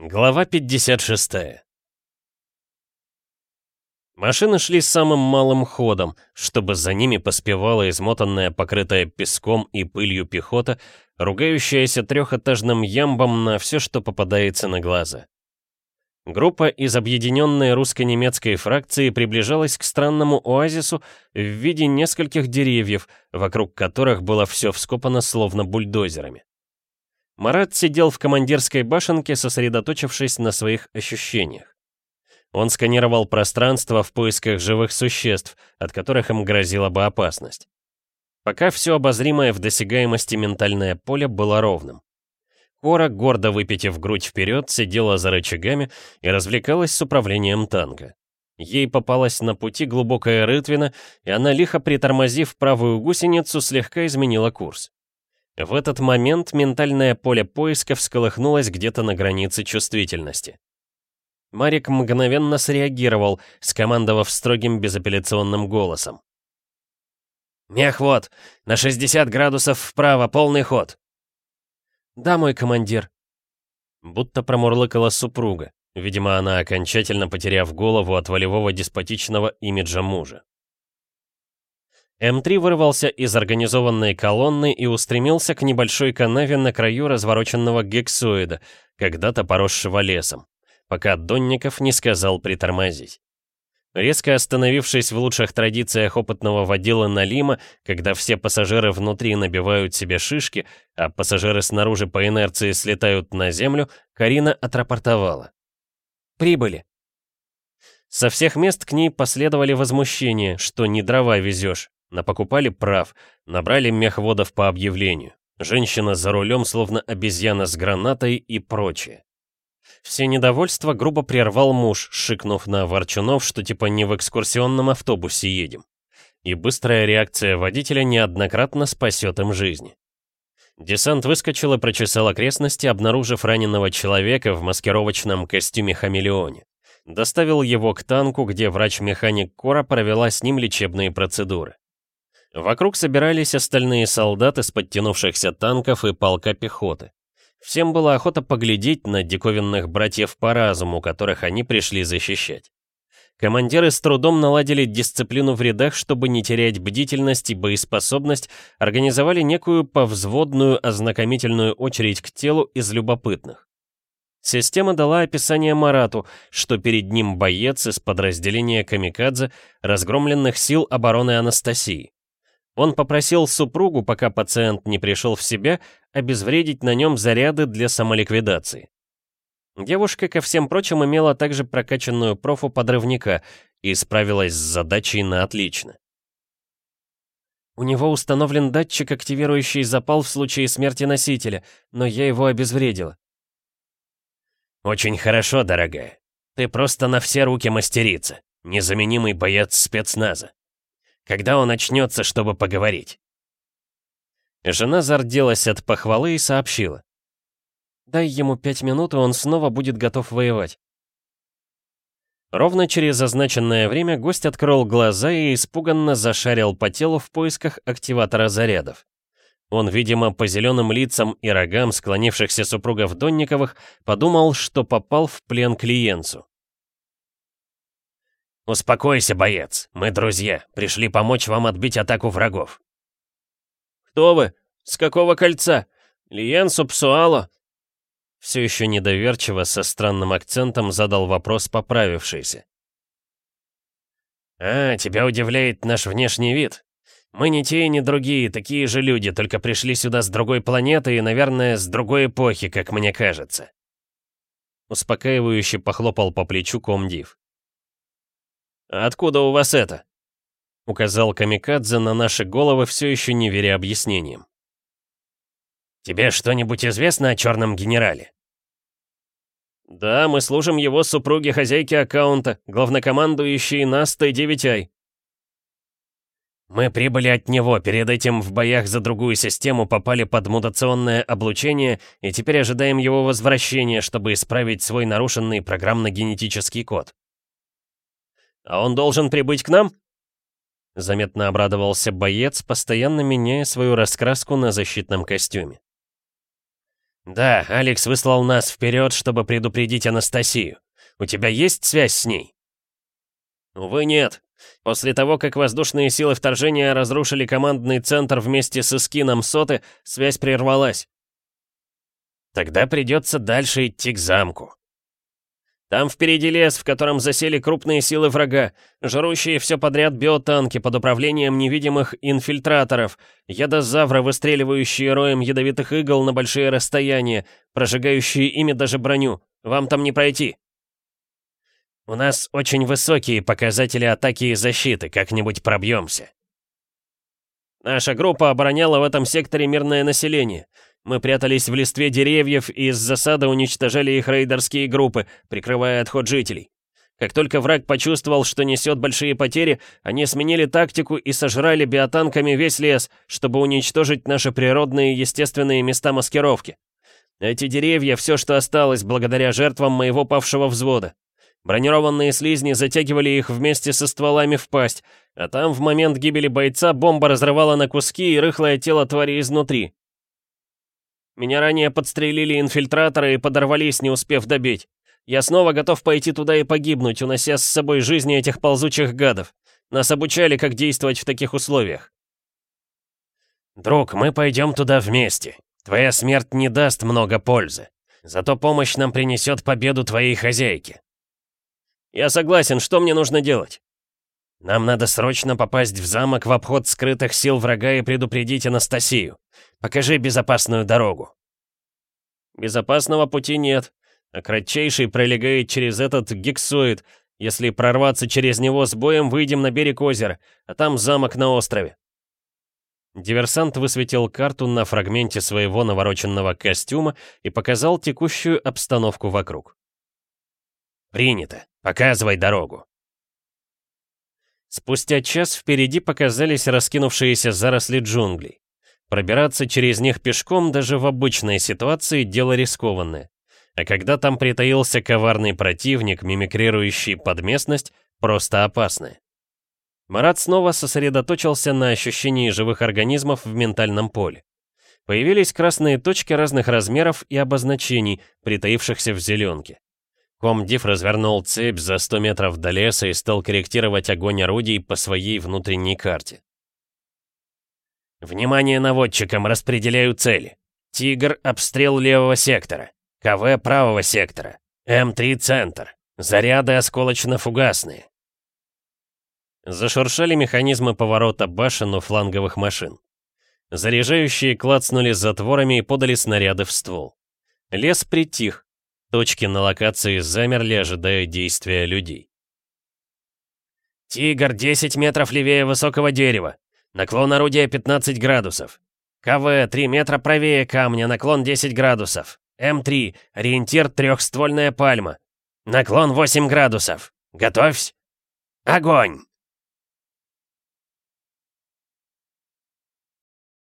Глава 56 Машины шли самым малым ходом, чтобы за ними поспевала измотанная, покрытая песком и пылью пехота, ругающаяся трехэтажным ямбом на все, что попадается на глаза. Группа из объединенной русско-немецкой фракции приближалась к странному оазису в виде нескольких деревьев, вокруг которых было все вскопано словно бульдозерами. Марат сидел в командирской башенке, сосредоточившись на своих ощущениях. Он сканировал пространство в поисках живых существ, от которых им грозила бы опасность. Пока все обозримое в досягаемости ментальное поле было ровным. Кора, гордо выпитив грудь вперед, сидела за рычагами и развлекалась с управлением танка. Ей попалась на пути глубокая рытвина, и она, лихо притормозив правую гусеницу, слегка изменила курс. В этот момент ментальное поле поиска всколыхнулось где-то на границе чувствительности. Марик мгновенно среагировал, скомандовав строгим безапелляционным голосом. «Мехвод! На 60 градусов вправо, полный ход!» «Да, мой командир!» Будто промурлыкала супруга, видимо, она окончательно потеряв голову от волевого деспотичного имиджа мужа. М3 вырвался из организованной колонны и устремился к небольшой канаве на краю развороченного гексоида, когда-то поросшего лесом, пока Донников не сказал притормозить. Резко остановившись в лучших традициях опытного водила Налима, когда все пассажиры внутри набивают себе шишки, а пассажиры снаружи по инерции слетают на землю, Карина отрапортовала. «Прибыли!» Со всех мест к ней последовали возмущения, что не дрова везешь, Напокупали прав, набрали мехводов по объявлению. Женщина за рулем, словно обезьяна с гранатой и прочее. Все недовольства грубо прервал муж, шикнув на Ворчунов, что типа не в экскурсионном автобусе едем. И быстрая реакция водителя неоднократно спасет им жизни. Десант выскочил и прочесал окрестности, обнаружив раненого человека в маскировочном костюме-хамелеоне. Доставил его к танку, где врач-механик Кора провела с ним лечебные процедуры. Вокруг собирались остальные солдаты с подтянувшихся танков и полка пехоты. Всем было охота поглядеть на диковинных братьев по разуму, которых они пришли защищать. Командиры с трудом наладили дисциплину в рядах, чтобы не терять бдительность и боеспособность, организовали некую повзводную ознакомительную очередь к телу из любопытных. Система дала описание Марату, что перед ним боец из подразделения «Камикадзе» разгромленных сил обороны Анастасии. Он попросил супругу, пока пациент не пришел в себя, обезвредить на нем заряды для самоликвидации. Девушка, ко всем прочим, имела также прокачанную профу подрывника и справилась с задачей на отлично. У него установлен датчик, активирующий запал в случае смерти носителя, но я его обезвредила. «Очень хорошо, дорогая. Ты просто на все руки мастерица. Незаменимый боец спецназа. Когда он очнется, чтобы поговорить?» Жена зарделась от похвалы и сообщила. «Дай ему пять минут, и он снова будет готов воевать». Ровно через означенное время гость открыл глаза и испуганно зашарил по телу в поисках активатора зарядов. Он, видимо, по зеленым лицам и рогам склонившихся супругов Донниковых, подумал, что попал в плен клиенту. «Успокойся, боец. Мы друзья. Пришли помочь вам отбить атаку врагов». «Кто вы? С какого кольца? Лиен Субсуало?» Все еще недоверчиво, со странным акцентом задал вопрос поправившийся. «А, тебя удивляет наш внешний вид. Мы не те и не другие, такие же люди, только пришли сюда с другой планеты и, наверное, с другой эпохи, как мне кажется». Успокаивающе похлопал по плечу комдив. «Откуда у вас это?» Указал Камикадзе на наши головы, все еще не веря объяснениям. «Тебе что-нибудь известно о черном генерале?» «Да, мы служим его супруге хозяйки аккаунта, главнокомандующей Настой 9 «Мы прибыли от него, перед этим в боях за другую систему попали под мутационное облучение и теперь ожидаем его возвращения, чтобы исправить свой нарушенный программно-генетический код». «А он должен прибыть к нам?» Заметно обрадовался боец, постоянно меняя свою раскраску на защитном костюме. «Да, Алекс выслал нас вперед, чтобы предупредить Анастасию. У тебя есть связь с ней?» «Увы, нет. После того, как воздушные силы вторжения разрушили командный центр вместе с Искином Соты, связь прервалась. Тогда придется дальше идти к замку. Там впереди лес, в котором засели крупные силы врага, жрущие все подряд биотанки под управлением невидимых инфильтраторов, ядозавры, выстреливающие роем ядовитых игл на большие расстояния, прожигающие ими даже броню. Вам там не пройти. У нас очень высокие показатели атаки и защиты, как-нибудь пробьемся. Наша группа обороняла в этом секторе мирное население. Мы прятались в листве деревьев и из засады уничтожали их рейдерские группы, прикрывая отход жителей. Как только враг почувствовал, что несет большие потери, они сменили тактику и сожрали биотанками весь лес, чтобы уничтожить наши природные естественные места маскировки. Эти деревья — все, что осталось благодаря жертвам моего павшего взвода. Бронированные слизни затягивали их вместе со стволами в пасть, а там в момент гибели бойца бомба разрывала на куски и рыхлое тело твари изнутри. Меня ранее подстрелили инфильтраторы и подорвались, не успев добить. Я снова готов пойти туда и погибнуть, унося с собой жизни этих ползучих гадов. Нас обучали, как действовать в таких условиях. Друг, мы пойдем туда вместе. Твоя смерть не даст много пользы. Зато помощь нам принесет победу твоей хозяйки. Я согласен, что мне нужно делать? Нам надо срочно попасть в замок в обход скрытых сил врага и предупредить Анастасию. Покажи безопасную дорогу. Безопасного пути нет, а кратчайший пролегает через этот гексоид. Если прорваться через него с боем, выйдем на берег озера, а там замок на острове. Диверсант высветил карту на фрагменте своего навороченного костюма и показал текущую обстановку вокруг. «Принято. Показывай дорогу». Спустя час впереди показались раскинувшиеся заросли джунглей. Пробираться через них пешком даже в обычной ситуации дело рискованное. А когда там притаился коварный противник, мимикрирующий под местность, просто опасное. Марат снова сосредоточился на ощущении живых организмов в ментальном поле. Появились красные точки разных размеров и обозначений, притаившихся в зеленке. Комдив развернул цепь за 100 метров до леса и стал корректировать огонь орудий по своей внутренней карте. «Внимание наводчикам, распределяю цели. Тигр — обстрел левого сектора. КВ — правого сектора. М3 — центр. Заряды осколочно-фугасные». Зашуршали механизмы поворота башен у фланговых машин. Заряжающие клацнули затворами и подали снаряды в ствол. Лес притих, Точки на локации замерли, ожидая действия людей. «Тигр 10 метров левее высокого дерева. Наклон орудия 15 градусов. КВ 3 метра правее камня, наклон 10 градусов. М3, ориентир трехствольная пальма. Наклон 8 градусов. Готовься. Огонь!»